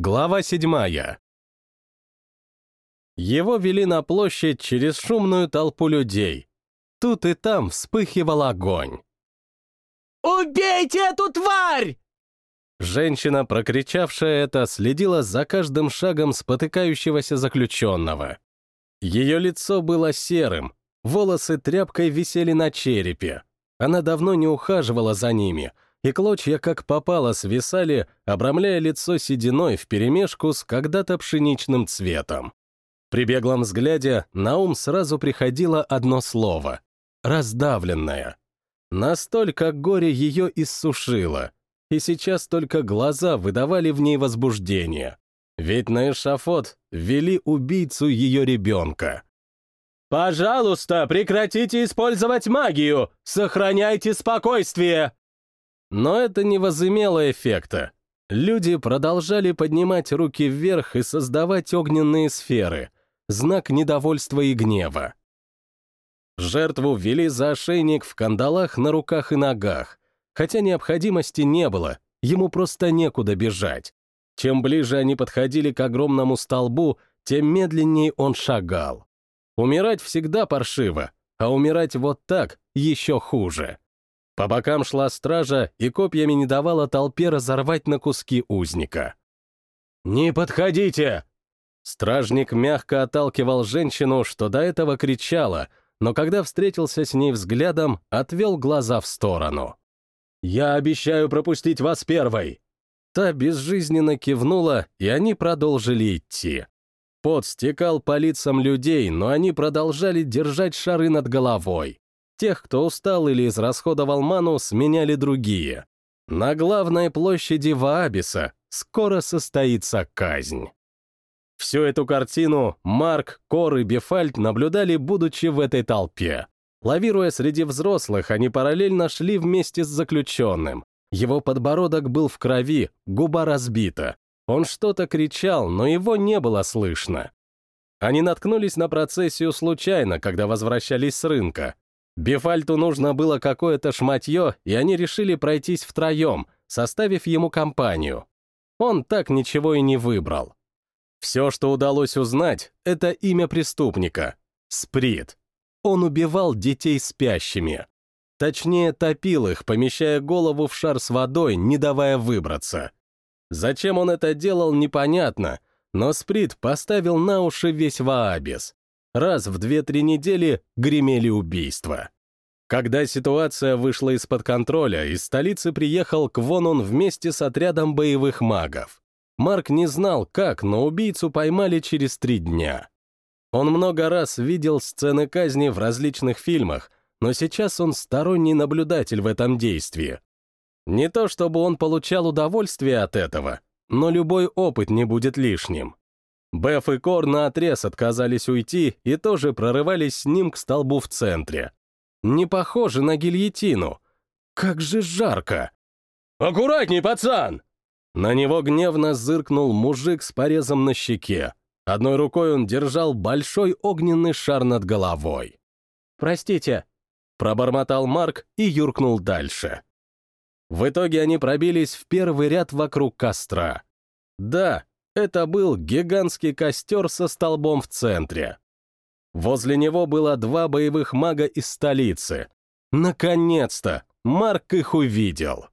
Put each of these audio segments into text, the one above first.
Глава седьмая. Его вели на площадь через шумную толпу людей. Тут и там вспыхивал огонь. «Убейте эту тварь!» Женщина, прокричавшая это, следила за каждым шагом спотыкающегося заключенного. Ее лицо было серым, волосы тряпкой висели на черепе. Она давно не ухаживала за ними — и клочья как попало свисали, обрамляя лицо сединой вперемешку с когда-то пшеничным цветом. При беглом взгляде на ум сразу приходило одно слово — раздавленная. Настолько горе ее иссушило, и сейчас только глаза выдавали в ней возбуждение. Ведь на эшафот ввели убийцу ее ребенка. «Пожалуйста, прекратите использовать магию! Сохраняйте спокойствие!» Но это не возымело эффекта. Люди продолжали поднимать руки вверх и создавать огненные сферы, знак недовольства и гнева. Жертву ввели за ошейник в кандалах на руках и ногах, хотя необходимости не было, ему просто некуда бежать. Чем ближе они подходили к огромному столбу, тем медленнее он шагал. Умирать всегда паршиво, а умирать вот так еще хуже. По бокам шла стража и копьями не давала толпе разорвать на куски узника. «Не подходите!» Стражник мягко отталкивал женщину, что до этого кричала, но когда встретился с ней взглядом, отвел глаза в сторону. «Я обещаю пропустить вас первой!» Та безжизненно кивнула, и они продолжили идти. Пот стекал по лицам людей, но они продолжали держать шары над головой. Тех, кто устал или израсходовал ману, сменяли другие. На главной площади Ваабиса скоро состоится казнь. Всю эту картину Марк, Кор и Бефальт наблюдали, будучи в этой толпе. Лавируя среди взрослых, они параллельно шли вместе с заключенным. Его подбородок был в крови, губа разбита. Он что-то кричал, но его не было слышно. Они наткнулись на процессию случайно, когда возвращались с рынка. Бефальту нужно было какое-то шматье, и они решили пройтись втроем, составив ему компанию. Он так ничего и не выбрал. Все, что удалось узнать, это имя преступника — Сприт. Он убивал детей спящими. Точнее, топил их, помещая голову в шар с водой, не давая выбраться. Зачем он это делал, непонятно, но Сприт поставил на уши весь Ваабис раз в 2-3 недели гремели убийства. Когда ситуация вышла из-под контроля, из столицы приехал Квонон вместе с отрядом боевых магов. Марк не знал, как, но убийцу поймали через три дня. Он много раз видел сцены казни в различных фильмах, но сейчас он сторонний наблюдатель в этом действии. Не то чтобы он получал удовольствие от этого, но любой опыт не будет лишним. Беф и Кор наотрез отказались уйти и тоже прорывались с ним к столбу в центре. Не похоже на гильотину. Как же жарко! «Аккуратней, пацан!» На него гневно зыркнул мужик с порезом на щеке. Одной рукой он держал большой огненный шар над головой. «Простите», — пробормотал Марк и юркнул дальше. В итоге они пробились в первый ряд вокруг костра. Да, это был гигантский костер со столбом в центре. Возле него было два боевых мага из столицы. Наконец-то! Марк их увидел.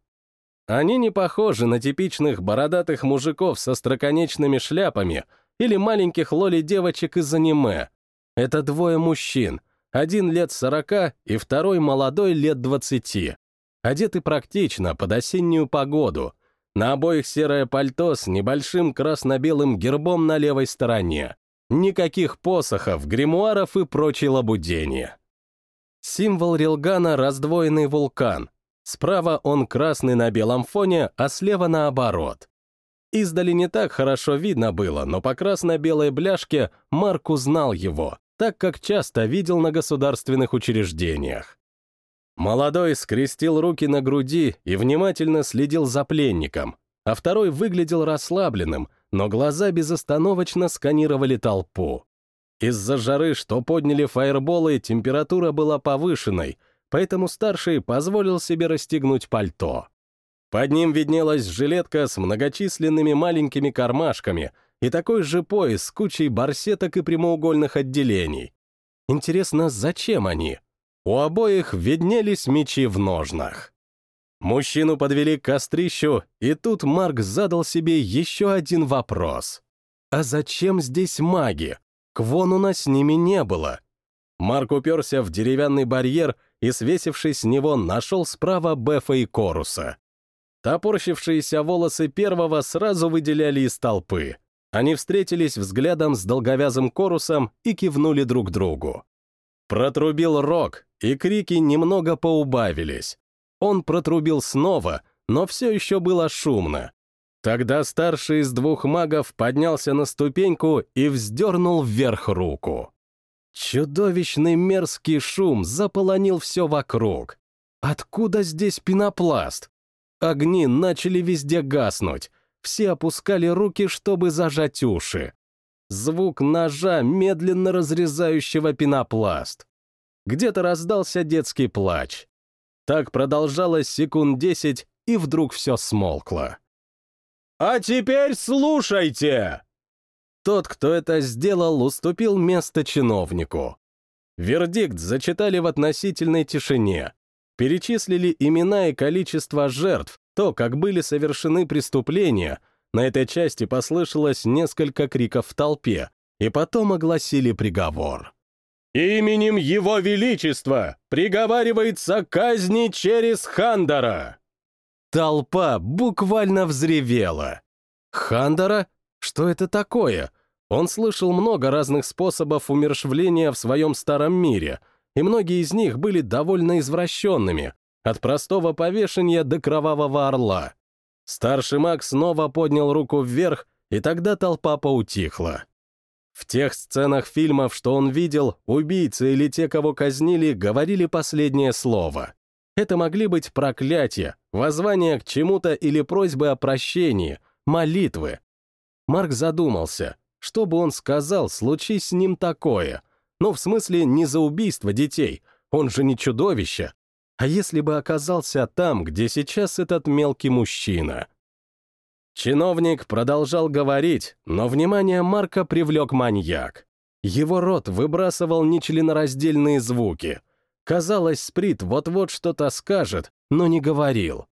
Они не похожи на типичных бородатых мужиков со строконечными шляпами или маленьких лоли-девочек из аниме. Это двое мужчин, один лет сорока и второй молодой лет двадцати. Одеты практично под осеннюю погоду — на обоих серое пальто с небольшим красно-белым гербом на левой стороне. Никаких посохов, гримуаров и прочей лабудения. Символ Рилгана — раздвоенный вулкан. Справа он красный на белом фоне, а слева наоборот. Издали не так хорошо видно было, но по красно-белой бляшке Марк узнал его, так как часто видел на государственных учреждениях. Молодой скрестил руки на груди и внимательно следил за пленником, а второй выглядел расслабленным, но глаза безостановочно сканировали толпу. Из-за жары, что подняли фаерболы, температура была повышенной, поэтому старший позволил себе расстегнуть пальто. Под ним виднелась жилетка с многочисленными маленькими кармашками и такой же пояс с кучей барсеток и прямоугольных отделений. Интересно, зачем они? У обоих виднелись мечи в ножнах. Мужчину подвели к кострищу, и тут Марк задал себе еще один вопрос. А зачем здесь маги? Квонуна с ними не было. Марк уперся в деревянный барьер и, свесившись с него, нашел справа Бефа и Коруса. Топорщившиеся волосы первого сразу выделяли из толпы. Они встретились взглядом с долговязым Корусом и кивнули друг другу. Протрубил рог, и крики немного поубавились. Он протрубил снова, но все еще было шумно. Тогда старший из двух магов поднялся на ступеньку и вздернул вверх руку. Чудовищный мерзкий шум заполонил все вокруг. Откуда здесь пенопласт? Огни начали везде гаснуть. Все опускали руки, чтобы зажать уши. Звук ножа, медленно разрезающего пенопласт. Где-то раздался детский плач. Так продолжалось секунд десять, и вдруг все смолкло. «А теперь слушайте!» Тот, кто это сделал, уступил место чиновнику. Вердикт зачитали в относительной тишине. Перечислили имена и количество жертв, то, как были совершены преступления. На этой части послышалось несколько криков в толпе, и потом огласили приговор. «Именем Его Величества приговаривается казни через Хандара!» Толпа буквально взревела. «Хандара? Что это такое?» Он слышал много разных способов умершвления в своем старом мире, и многие из них были довольно извращенными, от простого повешения до кровавого орла. Старший маг снова поднял руку вверх, и тогда толпа поутихла. В тех сценах фильмов, что он видел, убийцы или те, кого казнили, говорили последнее слово. Это могли быть проклятия, воззвания к чему-то или просьбы о прощении, молитвы. Марк задумался, что бы он сказал, случись с ним такое. Ну, в смысле, не за убийство детей, он же не чудовище. А если бы оказался там, где сейчас этот мелкий мужчина? Чиновник продолжал говорить, но внимание Марка привлек маньяк. Его рот выбрасывал нечленораздельные звуки. Казалось, Сприт вот-вот что-то скажет, но не говорил.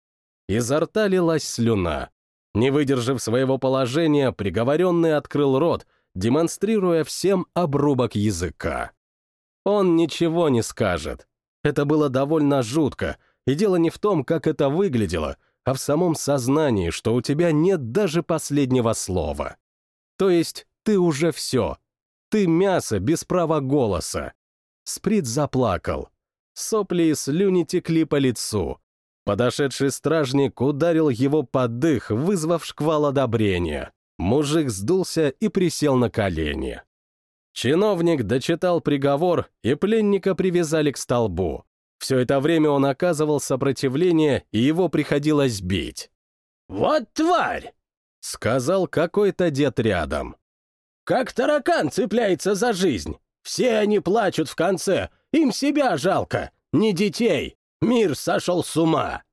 Изо рта лилась слюна. Не выдержав своего положения, приговоренный открыл рот, демонстрируя всем обрубок языка. Он ничего не скажет. Это было довольно жутко, и дело не в том, как это выглядело, а в самом сознании, что у тебя нет даже последнего слова. То есть ты уже все. Ты мясо без права голоса. Сприт заплакал. Сопли и слюни текли по лицу. Подошедший стражник ударил его под дых, вызвав шквал одобрения. Мужик сдулся и присел на колени. Чиновник дочитал приговор, и пленника привязали к столбу. Все это время он оказывал сопротивление, и его приходилось бить. «Вот тварь!» — сказал какой-то дед рядом. «Как таракан цепляется за жизнь! Все они плачут в конце, им себя жалко, не детей! Мир сошел с ума!»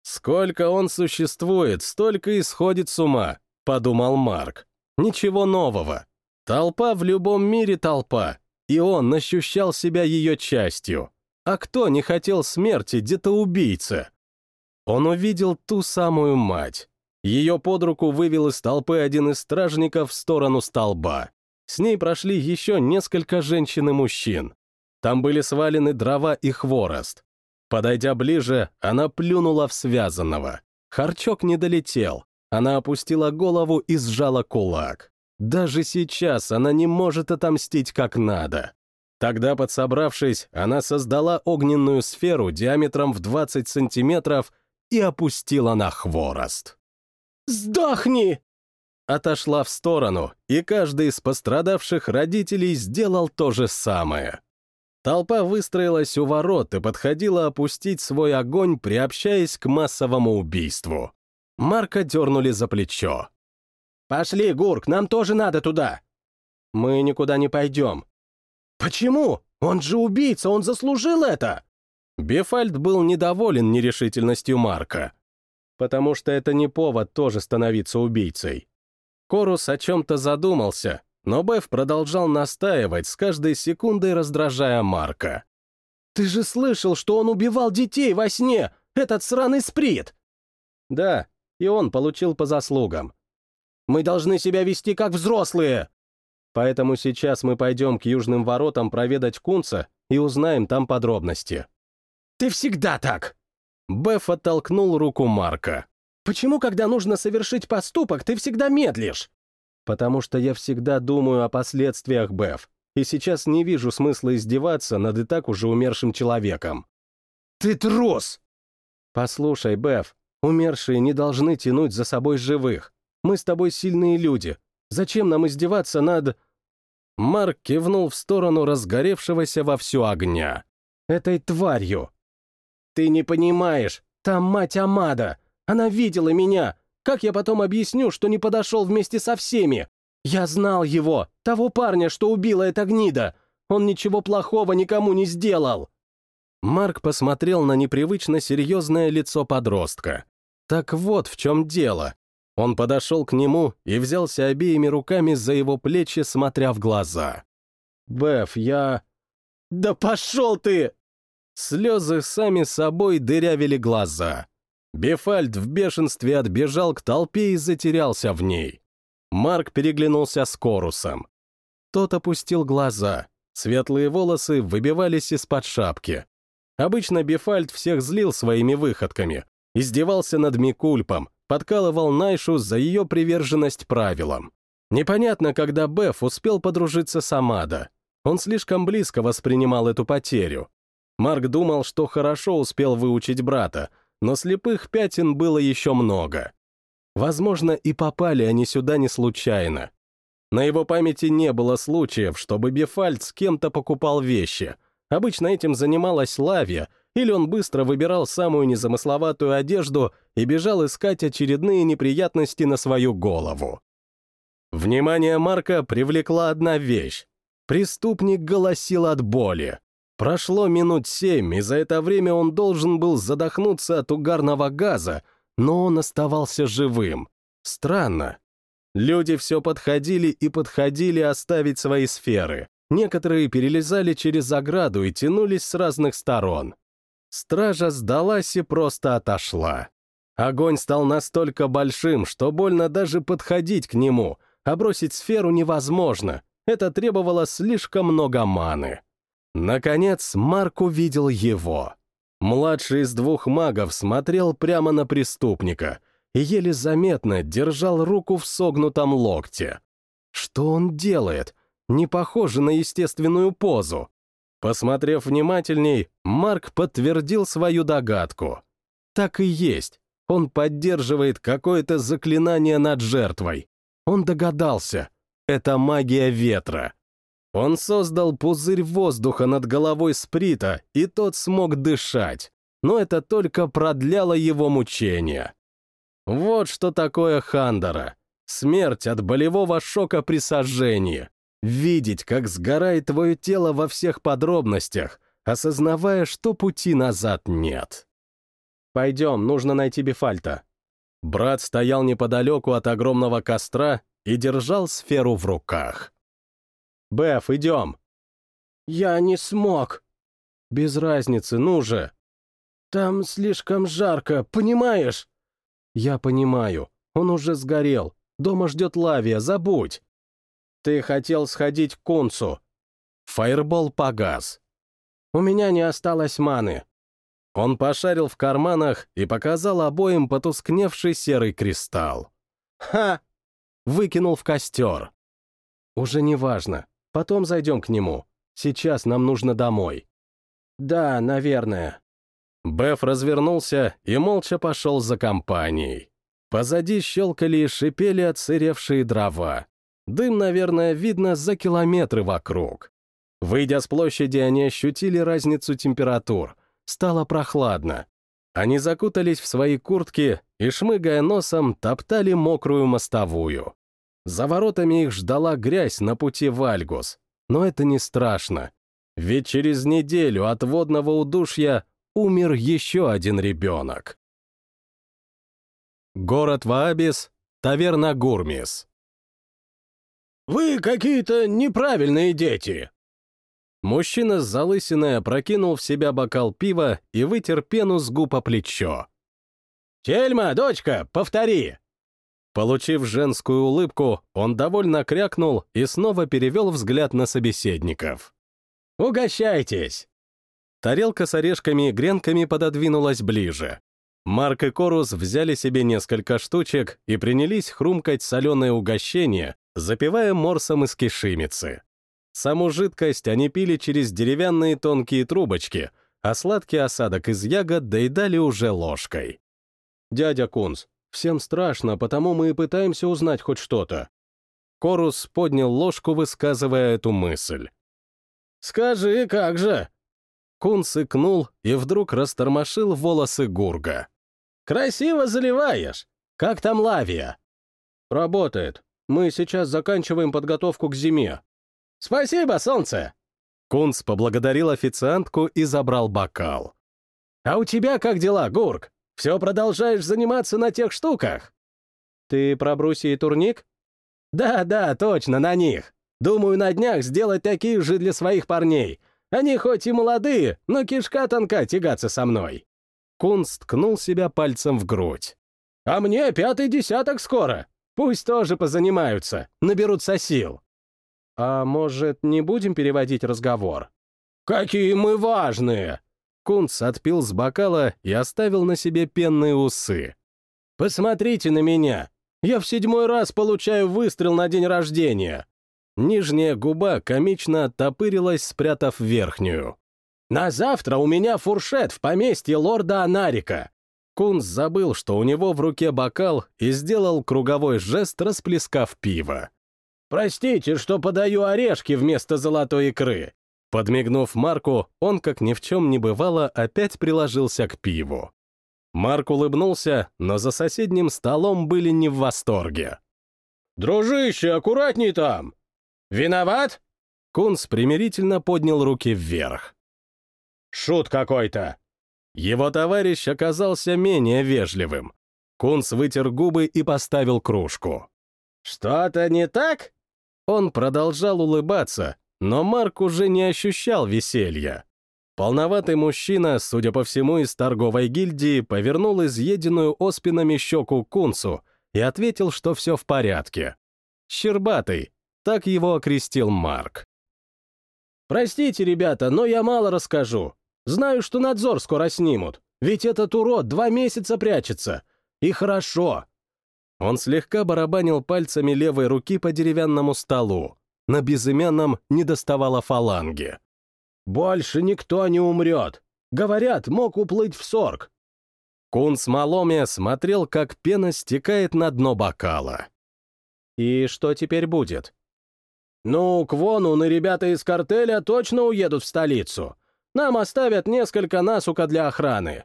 «Сколько он существует, столько и сходит с ума», — подумал Марк. «Ничего нового. Толпа в любом мире толпа, и он ощущал себя ее частью. А кто не хотел смерти где-то убийца? Он увидел ту самую мать. Ее под руку вывел из толпы один из стражников в сторону столба. С ней прошли еще несколько женщин и мужчин. Там были свалены дрова и хворост. Подойдя ближе, она плюнула в связанного. Харчок не долетел. Она опустила голову и сжала кулак. Даже сейчас она не может отомстить как надо. Тогда, подсобравшись, она создала огненную сферу диаметром в 20 сантиметров и опустила на хворост. «Сдохни!» Отошла в сторону, и каждый из пострадавших родителей сделал то же самое. Толпа выстроилась у ворот и подходила опустить свой огонь, приобщаясь к массовому убийству. Марка дернули за плечо. «Пошли, Гурк, нам тоже надо туда!» «Мы никуда не пойдем». «Почему? Он же убийца, он заслужил это!» Бефальд был недоволен нерешительностью Марка. потому что это не повод тоже становиться убийцей. Корус о чем-то задумался, но Беф продолжал настаивать, с каждой секундой раздражая Марка. «Ты же слышал, что он убивал детей во сне! Этот сраный сприт!» «Да, и он получил по заслугам. Мы должны себя вести как взрослые!» Поэтому сейчас мы пойдем к южным воротам проведать Кунца и узнаем там подробности. «Ты всегда так!» Беф оттолкнул руку Марка. «Почему, когда нужно совершить поступок, ты всегда медлишь?» «Потому что я всегда думаю о последствиях, Беф, и сейчас не вижу смысла издеваться над и так уже умершим человеком». «Ты трус!» «Послушай, Беф, умершие не должны тянуть за собой живых. Мы с тобой сильные люди. Зачем нам издеваться над...» Марк кивнул в сторону разгоревшегося во всю огня. «Этой тварью!» «Ты не понимаешь, там мать Амада! Она видела меня! Как я потом объясню, что не подошел вместе со всеми? Я знал его, того парня, что убила эта гнида! Он ничего плохого никому не сделал!» Марк посмотрел на непривычно серьезное лицо подростка. Так вот в чем дело. Он подошел к нему и взялся обеими руками за его плечи, смотря в глаза. «Беф, я...» «Да пошел ты!» Слезы сами собой дырявили глаза. Бефальд в бешенстве отбежал к толпе и затерялся в ней. Марк переглянулся с Корусом. Тот опустил глаза. Светлые волосы выбивались из-под шапки. Обычно Бефальд всех злил своими выходками, издевался над Микульпом, подкалывал Найшу за ее приверженность правилам. Непонятно, когда Беф успел подружиться с Амадо. Он слишком близко воспринимал эту потерю. Марк думал, что хорошо успел выучить брата, но слепых пятен было еще много. Возможно, и попали они сюда не случайно. На его памяти не было случаев, чтобы Бефальд с кем-то покупал вещи. Обычно этим занималась Лавия, или он быстро выбирал самую незамысловатую одежду и бежал искать очередные неприятности на свою голову. Внимание Марка привлекла одна вещь. Преступник голосил от боли. Прошло минут семь, и за это время он должен был задохнуться от угарного газа, но он оставался живым. Странно. Люди все подходили и подходили оставить свои сферы. Некоторые перелезали через ограду и тянулись с разных сторон. Стража сдалась и просто отошла. Огонь стал настолько большим, что больно даже подходить к нему, а бросить сферу невозможно. Это требовало слишком много маны. Наконец, Марк увидел его. Младший из двух магов смотрел прямо на преступника и еле заметно держал руку в согнутом локте. Что он делает? Не похоже на естественную позу. Посмотрев внимательней, Марк подтвердил свою догадку. Так и есть. Он поддерживает какое-то заклинание над жертвой. Он догадался. Это магия ветра. Он создал пузырь воздуха над головой Сприта, и тот смог дышать, но это только продляло его мучения. Вот что такое Хандара. Смерть от болевого шока при сожжении. Видеть, как сгорает твое тело во всех подробностях, осознавая, что пути назад нет. «Пойдем, нужно найти Бефальта». Брат стоял неподалеку от огромного костра и держал сферу в руках. «Беф, идем!» «Я не смог!» «Без разницы, ну же!» «Там слишком жарко, понимаешь?» «Я понимаю. Он уже сгорел. Дома ждет лавия, забудь!» «Ты хотел сходить к Кунцу!» Фаербол погас. «У меня не осталось маны!» Он пошарил в карманах и показал обоим потускневший серый кристалл. «Ха!» Выкинул в костер. «Уже не важно. Потом зайдем к нему. Сейчас нам нужно домой». «Да, наверное». Беф развернулся и молча пошел за компанией. Позади щелкали и шипели отсыревшие дрова. Дым, наверное, видно за километры вокруг. Выйдя с площади, они ощутили разницу температур. Стало прохладно. Они закутались в свои куртки и, шмыгая носом, топтали мокрую мостовую. За воротами их ждала грязь на пути в Альгус. Но это не страшно. Ведь через неделю от водного удушья умер еще один ребенок. Город Ваабис, таверна Гурмис. «Вы какие-то неправильные дети!» Мужчина с залысиной опрокинул в себя бокал пива и вытер пену с губ о плечо. «Тельма, дочка, повтори!» Получив женскую улыбку, он довольно крякнул и снова перевел взгляд на собеседников. «Угощайтесь!» Тарелка с орешками и гренками пододвинулась ближе. Марк и Корус взяли себе несколько штучек и принялись хрумкать соленое угощение, запивая морсом из кишимицы. Саму жидкость они пили через деревянные тонкие трубочки, а сладкий осадок из ягод доедали уже ложкой. «Дядя Кунс, всем страшно, потому мы и пытаемся узнать хоть что-то». Корус поднял ложку, высказывая эту мысль. «Скажи, как же?» Кунс икнул и вдруг растормошил волосы Гурга. «Красиво заливаешь! Как там лавия?» «Работает. Мы сейчас заканчиваем подготовку к зиме». «Спасибо, солнце!» Кунс поблагодарил официантку и забрал бокал. «А у тебя как дела, Гург? Все продолжаешь заниматься на тех штуках?» «Ты про Бруси и турник?» «Да-да, точно, на них. Думаю, на днях сделать такие же для своих парней. Они хоть и молодые, но кишка тонка тягаться со мной». Кунс ткнул себя пальцем в грудь. «А мне пятый десяток скоро. Пусть тоже позанимаются, наберутся сил». «А может, не будем переводить разговор?» «Какие мы важные!» Кунц отпил с бокала и оставил на себе пенные усы. «Посмотрите на меня! Я в седьмой раз получаю выстрел на день рождения!» Нижняя губа комично оттопырилась, спрятав верхнюю. На завтра у меня фуршет в поместье лорда Анарика. Кунс забыл, что у него в руке бокал, и сделал круговой жест, расплескав пиво. «Простите, что подаю орешки вместо золотой икры». Подмигнув Марку, он, как ни в чем не бывало, опять приложился к пиву. Марк улыбнулся, но за соседним столом были не в восторге. «Дружище, аккуратней там!» «Виноват?» Кунс примирительно поднял руки вверх. Шут какой-то!» Его товарищ оказался менее вежливым. Кунс вытер губы и поставил кружку. «Что-то не так?» Он продолжал улыбаться, но Марк уже не ощущал веселья. Полноватый мужчина, судя по всему, из торговой гильдии, повернул изъеденную оспинами щеку Кунсу и ответил, что все в порядке. «Щербатый», так его окрестил Марк. «Простите, ребята, но я мало расскажу. Знаю, что надзор скоро снимут, ведь этот урод два месяца прячется. И хорошо. Он слегка барабанил пальцами левой руки по деревянному столу. На безымянном не доставало фаланги. «Больше никто не умрет. Говорят, мог уплыть в сорг». Кун с Маломе смотрел, как пена стекает на дно бокала. «И что теперь будет?» «Ну, Квонун и ребята из картеля точно уедут в столицу. Нам оставят несколько насука для охраны».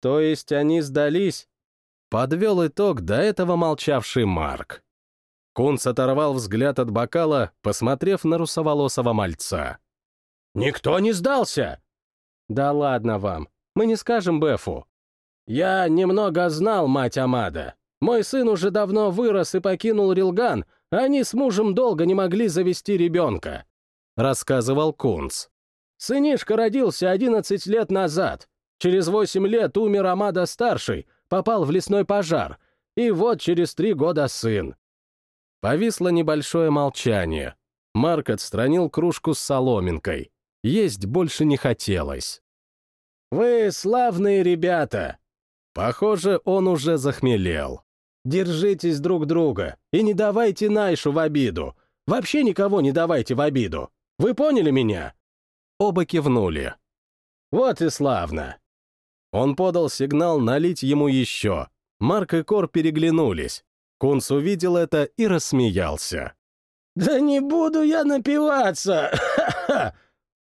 То есть они сдались? Подвел итог до этого молчавший Марк. Кунц оторвал взгляд от бокала, посмотрев на русоволосого мальца. «Никто не сдался!» «Да ладно вам, мы не скажем Бефу». «Я немного знал мать Амада. Мой сын уже давно вырос и покинул Рилган, а они с мужем долго не могли завести ребенка», — рассказывал Кунц. Сынишка родился 11 лет назад. Через 8 лет умер Амада-старший, попал в лесной пожар. И вот через три года сын. Повисло небольшое молчание. Марк отстранил кружку с соломинкой. Есть больше не хотелось. «Вы славные ребята!» Похоже, он уже захмелел. «Держитесь друг друга и не давайте Найшу в обиду. Вообще никого не давайте в обиду. Вы поняли меня?» Оба кивнули. «Вот и славно!» Он подал сигнал налить ему еще. Марк и Кор переглянулись. Кунс увидел это и рассмеялся. «Да не буду я напиваться!»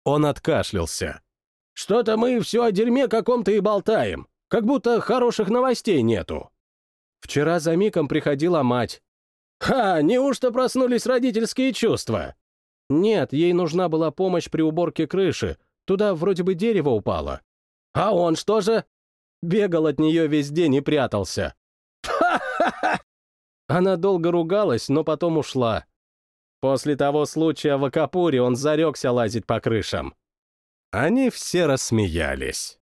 Он откашлялся. «Что-то мы все о дерьме каком-то и болтаем, как будто хороших новостей нету». Вчера за Миком приходила мать. «Ха, неужто проснулись родительские чувства?» Нет, ей нужна была помощь при уборке крыши. Туда вроде бы дерево упало. А он что же? Бегал от нее весь день и прятался. Она долго ругалась, но потом ушла. После того случая в Акапуре он зарекся лазить по крышам. Они все рассмеялись.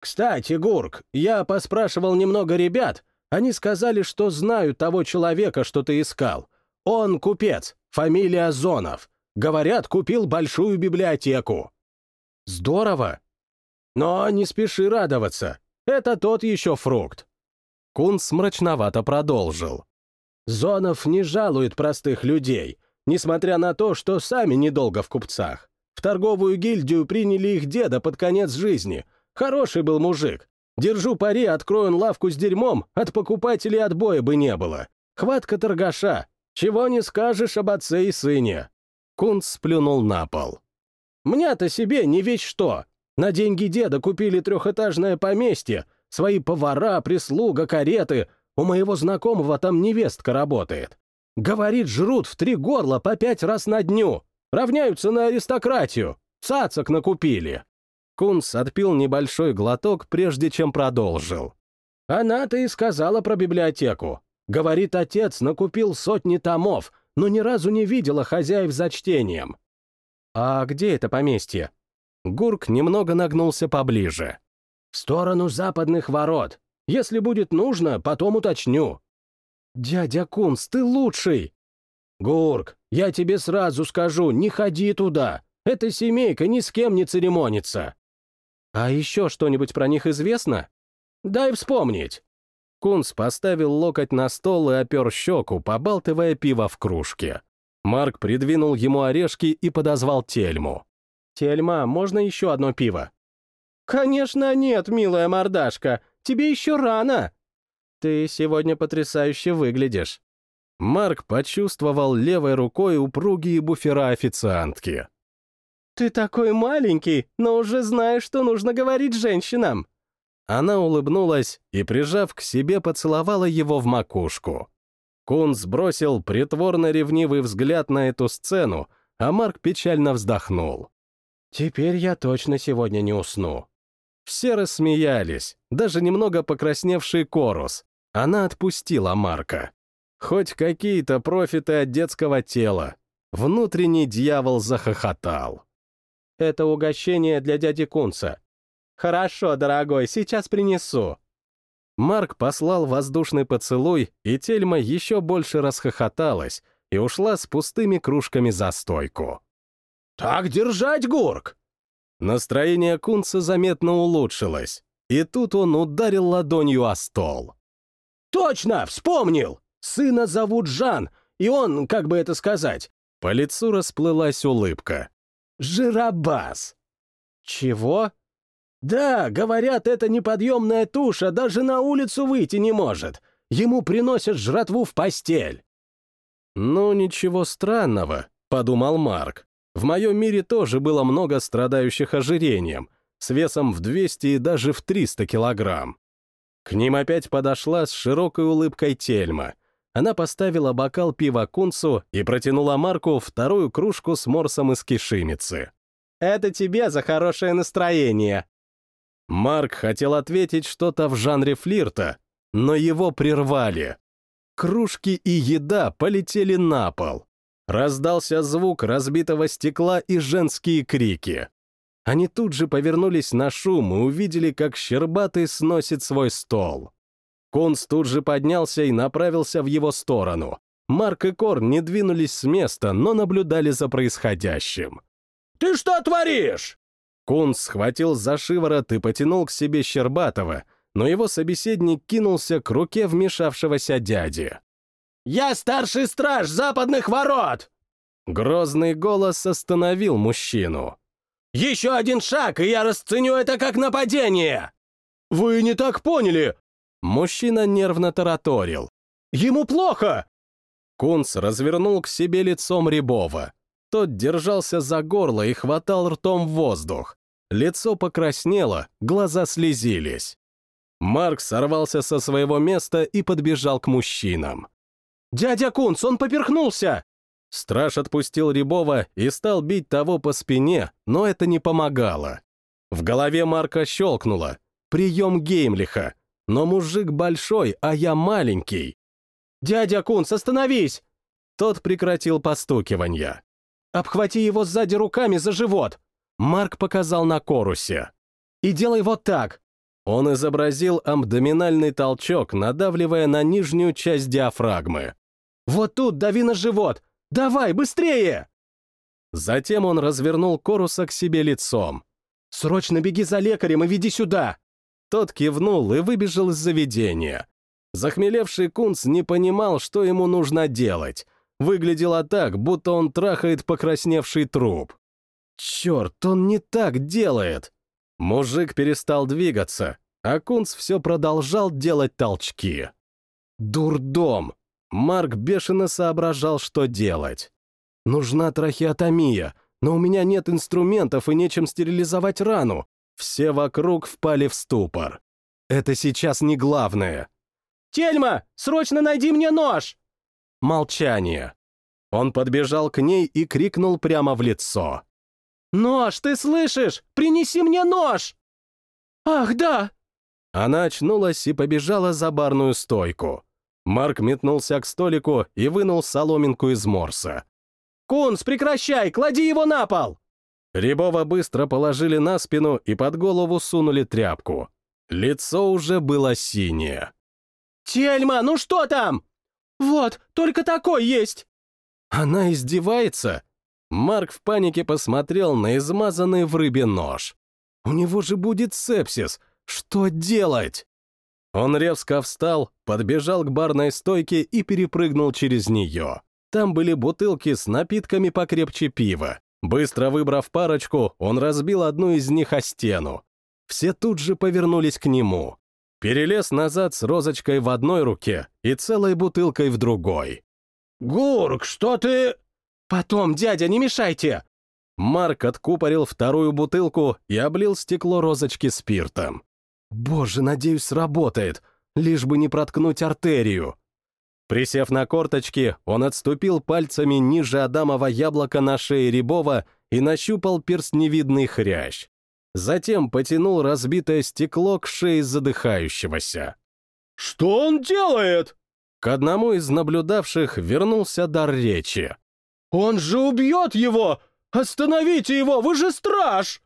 «Кстати, Гурк, я поспрашивал немного ребят. Они сказали, что знают того человека, что ты искал. Он купец, фамилия Зонов. Говорят, купил большую библиотеку». «Здорово!» «Но не спеши радоваться. Это тот еще фрукт». Кунс мрачновато продолжил. «Зонов не жалует простых людей, несмотря на то, что сами недолго в купцах. В торговую гильдию приняли их деда под конец жизни. Хороший был мужик. Держу пари, открою лавку с дерьмом, от покупателей отбоя бы не было. Хватка торгаша. Чего не скажешь об отце и сыне. Кунц сплюнул на пол. Мне-то себе не весь что. На деньги деда купили трехэтажное поместье, свои повара, прислуга, кареты. У моего знакомого там невестка работает. Говорит, жрут в три горла по пять раз на дню. Равняются на аристократию. Цацок накупили. Кунс отпил небольшой глоток, прежде чем продолжил. Она-то и сказала про библиотеку. Говорит, отец накупил сотни томов, но ни разу не видела хозяев за чтением. А где это поместье? Гурк немного нагнулся поближе. В сторону западных ворот. Если будет нужно, потом уточню. Дядя Кунс, ты лучший. Гурк, я тебе сразу скажу, не ходи туда. Эта семейка ни с кем не церемонится. А еще что-нибудь про них известно? Дай вспомнить. Кунс поставил локоть на стол и опер щеку, побалтывая пиво в кружке. Марк придвинул ему орешки и подозвал Тельму. «Тельма, можно еще одно пиво?» «Конечно нет, милая мордашка. Тебе еще рано». «Ты сегодня потрясающе выглядишь». Марк почувствовал левой рукой упругие буфера официантки. «Ты такой маленький, но уже знаешь, что нужно говорить женщинам». Она улыбнулась и, прижав к себе, поцеловала его в макушку. Кун сбросил притворно-ревнивый взгляд на эту сцену, а Марк печально вздохнул. «Теперь я точно сегодня не усну». Все рассмеялись, даже немного покрасневший Корус. Она отпустила Марка. Хоть какие-то профиты от детского тела. Внутренний дьявол захохотал. «Это угощение для дяди Кунца». «Хорошо, дорогой, сейчас принесу». Марк послал воздушный поцелуй, и Тельма еще больше расхохоталась и ушла с пустыми кружками за стойку. «Так держать, Гурк!» Настроение Кунца заметно улучшилось, и тут он ударил ладонью о стол. «Точно, вспомнил! Сына зовут Жан, и он, как бы это сказать...» По лицу расплылась улыбка. «Жиробас!» «Чего?» «Да, говорят, это неподъемная туша даже на улицу выйти не может. Ему приносят жратву в постель». «Ну, ничего странного», — подумал Марк. В моем мире тоже было много страдающих ожирением, с весом в 200 и даже в 300 килограмм. К ним опять подошла с широкой улыбкой Тельма. Она поставила бокал пива кунцу и протянула Марку вторую кружку с морсом из кишимицы. «Это тебе за хорошее настроение!» Марк хотел ответить что-то в жанре флирта, но его прервали. Кружки и еда полетели на пол. Раздался звук разбитого стекла и женские крики. Они тут же повернулись на шум и увидели, как Щербатый сносит свой стол. Кунс тут же поднялся и направился в его сторону. Марк и Кор не двинулись с места, но наблюдали за происходящим. «Ты что творишь?» Кунс схватил за шиворот и потянул к себе Щербатова, но его собеседник кинулся к руке вмешавшегося дяди. «Я старший страж западных ворот!» Грозный голос остановил мужчину. «Еще один шаг, и я расценю это как нападение!» «Вы не так поняли!» Мужчина нервно тараторил. «Ему плохо!» Кунц развернул к себе лицом Рябова. Тот держался за горло и хватал ртом воздух. Лицо покраснело, глаза слезились. Марк сорвался со своего места и подбежал к мужчинам. «Дядя Кунц, он поперхнулся!» Страж отпустил Рябова и стал бить того по спине, но это не помогало. В голове Марка щелкнуло. Прием Геймлиха. но мужик большой, а я маленький. «Дядя Кунс, остановись!» Тот прекратил постукивание. «Обхвати его сзади руками за живот!» Марк показал на корусе. «И делай вот так!» Он изобразил абдоминальный толчок, надавливая на нижнюю часть диафрагмы. «Вот тут дави на живот! Давай, быстрее!» Затем он развернул Коруса к себе лицом. «Срочно беги за лекарем и веди сюда!» Тот кивнул и выбежал из заведения. Захмелевший Кунц не понимал, что ему нужно делать. Выглядело так, будто он трахает покрасневший труп. Черт, он не так делает! Мужик перестал двигаться, а Кунц все продолжал делать толчки. Дурдом! Марк бешено соображал, что делать. Нужна трахеотомия, но у меня нет инструментов и нечем стерилизовать рану. Все вокруг впали в ступор. Это сейчас не главное. «Тельма, срочно найди мне нож!» Молчание. Он подбежал к ней и крикнул прямо в лицо. «Нож, ты слышишь? Принеси мне нож!» «Ах, да!» Она очнулась и побежала за барную стойку. Марк метнулся к столику и вынул соломинку из морса. «Кунс, прекращай! Клади его на пол!» Рябова быстро положили на спину и под голову сунули тряпку. Лицо уже было синее. «Тельма, ну что там?» «Вот, только такой есть!» Она издевается? Марк в панике посмотрел на измазанный в рыбе нож. У него же будет сепсис. Что делать? Он резко встал, подбежал к барной стойке и перепрыгнул через нее. Там были бутылки с напитками покрепче пива. Быстро выбрав парочку, он разбил одну из них о стену. Все тут же повернулись к нему. Перелез назад с розочкой в одной руке и целой бутылкой в другой. «Гурк, что ты...» «Потом, дядя, не мешайте!» Марк откупорил вторую бутылку и облил стекло розочки спиртом. «Боже, надеюсь, сработает, лишь бы не проткнуть артерию». Присев на корточки, он отступил пальцами ниже Адамова яблока на шее Рябова и нащупал перстневидный хрящ. Затем потянул разбитое стекло к шее задыхающегося. «Что он делает?» К одному из наблюдавших вернулся дар речи. «Он же убьет его! Остановите его, вы же страж!»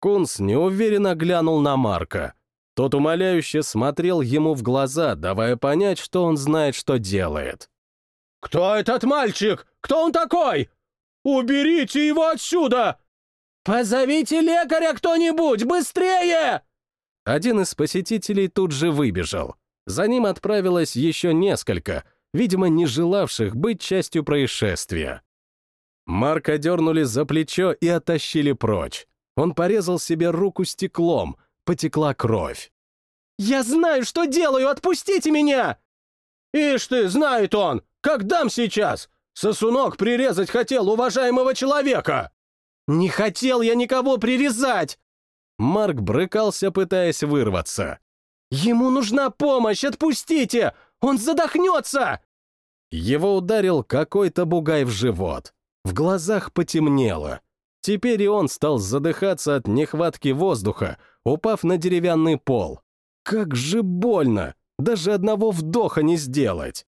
Кунс неуверенно глянул на Марка. Тот умоляюще смотрел ему в глаза, давая понять, что он знает, что делает. «Кто этот мальчик? Кто он такой? Уберите его отсюда! Позовите лекаря кто-нибудь, быстрее!» Один из посетителей тут же выбежал. За ним отправилось еще несколько, видимо, не желавших быть частью происшествия. Марка дернули за плечо и оттащили прочь. Он порезал себе руку стеклом — потекла кровь. «Я знаю, что делаю! Отпустите меня!» «Ишь ты, знает он! Как дам сейчас! Сосунок прирезать хотел уважаемого человека!» «Не хотел я никого прирезать!» Марк брыкался, пытаясь вырваться. «Ему нужна помощь! Отпустите! Он задохнется!» Его ударил какой-то бугай в живот. В глазах потемнело. Теперь и он стал задыхаться от нехватки воздуха, упав на деревянный пол. Как же больно! Даже одного вдоха не сделать!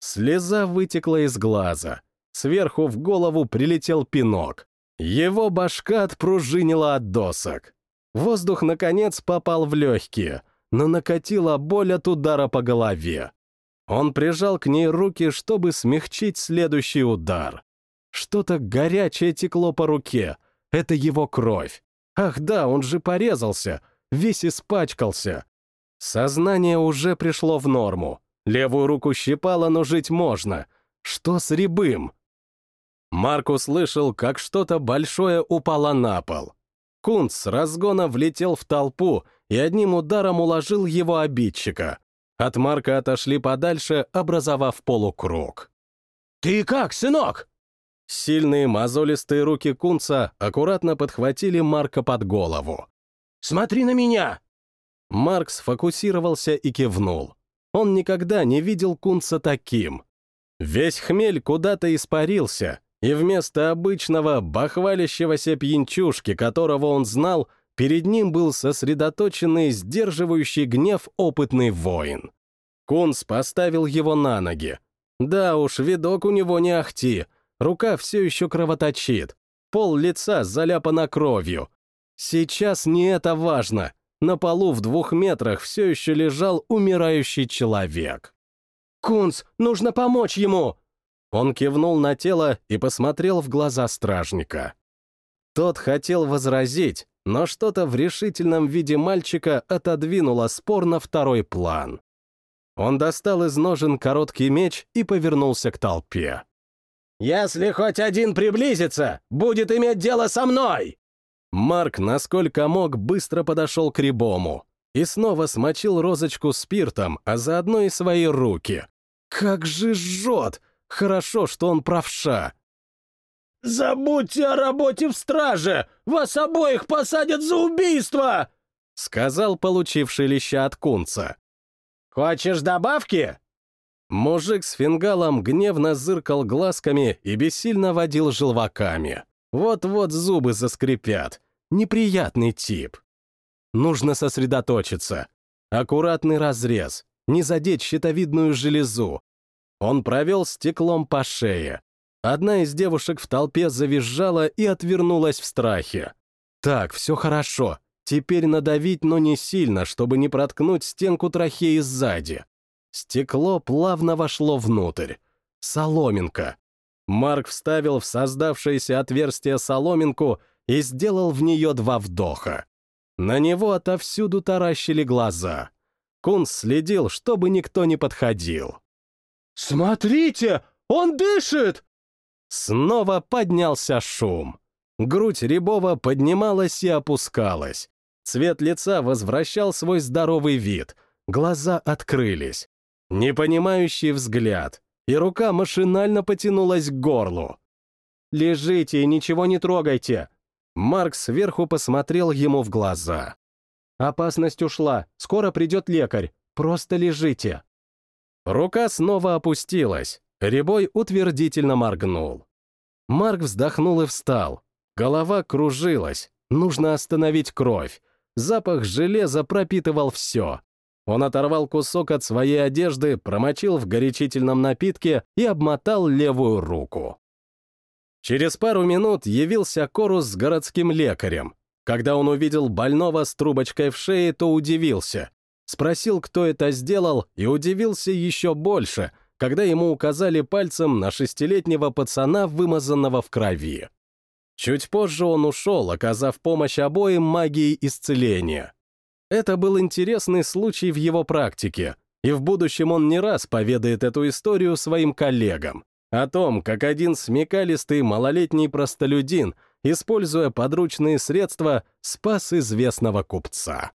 Слеза вытекла из глаза. Сверху в голову прилетел пинок. Его башка отпружинила от досок. Воздух, наконец, попал в легкие, но накатила боль от удара по голове. Он прижал к ней руки, чтобы смягчить следующий удар. Что-то горячее текло по руке. Это его кровь. Ах да, он же порезался, весь испачкался. Сознание уже пришло в норму. Левую руку щипало, но жить можно. Что с рябым? Марк услышал, как что-то большое упало на пол. Кунц с разгона влетел в толпу и одним ударом уложил его обидчика. От Марка отошли подальше, образовав полукруг. «Ты как, сынок?» Сильные мозолистые руки Кунца аккуратно подхватили Марка под голову. «Смотри на меня!» Марк сфокусировался и кивнул. Он никогда не видел Кунца таким. Весь хмель куда-то испарился, и вместо обычного бахвалящегося пьянчушки, которого он знал, перед ним был сосредоточенный, сдерживающий гнев опытный воин. Кунс поставил его на ноги. Да уж, видок у него не ахти, рука все еще кровоточит, пол лица заляпано кровью. Сейчас не это важно. На полу в двух метрах все еще лежал умирающий человек. «Кунс, нужно помочь ему!» Он кивнул на тело и посмотрел в глаза стражника. Тот хотел возразить, но что-то в решительном виде мальчика отодвинуло спор на второй план. Он достал из ножен короткий меч и повернулся к толпе. «Если хоть один приблизится, будет иметь дело со мной!» Марк, насколько мог, быстро подошел к Рибому и снова смочил розочку спиртом, а заодно и свои руки. Как же жжет! Хорошо, что он правша. «Забудьте о работе в страже! Вас обоих посадят за убийство!» — сказал получивший леща от кунца. «Хочешь добавки?» Мужик с фингалом гневно зыркал глазками и бессильно водил желваками. Вот-вот зубы заскрипят. Неприятный тип. Нужно сосредоточиться. Аккуратный разрез. Не задеть щитовидную железу. Он провел стеклом по шее. Одна из девушек в толпе завизжала и отвернулась в страхе. Так, все хорошо. Теперь надавить, но не сильно, чтобы не проткнуть стенку трахеи сзади. Стекло плавно вошло внутрь. Соломинка. Марк вставил в создавшееся отверстие соломинку и сделал в нее два вдоха. На него отовсюду таращили глаза. Кун следил, чтобы никто не подходил. «Смотрите, он дышит!» Снова поднялся шум. Грудь Рябова поднималась и опускалась. Цвет лица возвращал свой здоровый вид, глаза открылись. Непонимающий взгляд, и рука машинально потянулась к горлу. «Лежите и ничего не трогайте!» Марк сверху посмотрел ему в глаза. «Опасность ушла, скоро придет лекарь, просто лежите!» Рука снова опустилась, Рябой утвердительно моргнул. Марк вздохнул и встал. Голова кружилась, нужно остановить кровь. Запах железа пропитывал все. Он оторвал кусок от своей одежды, промочил в горячительном напитке и обмотал левую руку. Через пару минут явился Корус с городским лекарем. Когда он увидел больного с трубочкой в шее, то удивился. Спросил, кто это сделал, и удивился еще больше, когда ему указали пальцем на шестилетнего пацана, вымазанного в крови. Чуть позже он ушел, оказав помощь обоим магией исцеления. Это был интересный случай в его практике, и в будущем он не раз поведает эту историю своим коллегам. О том, как один смекалистый малолетний простолюдин, используя подручные средства, спас известного купца.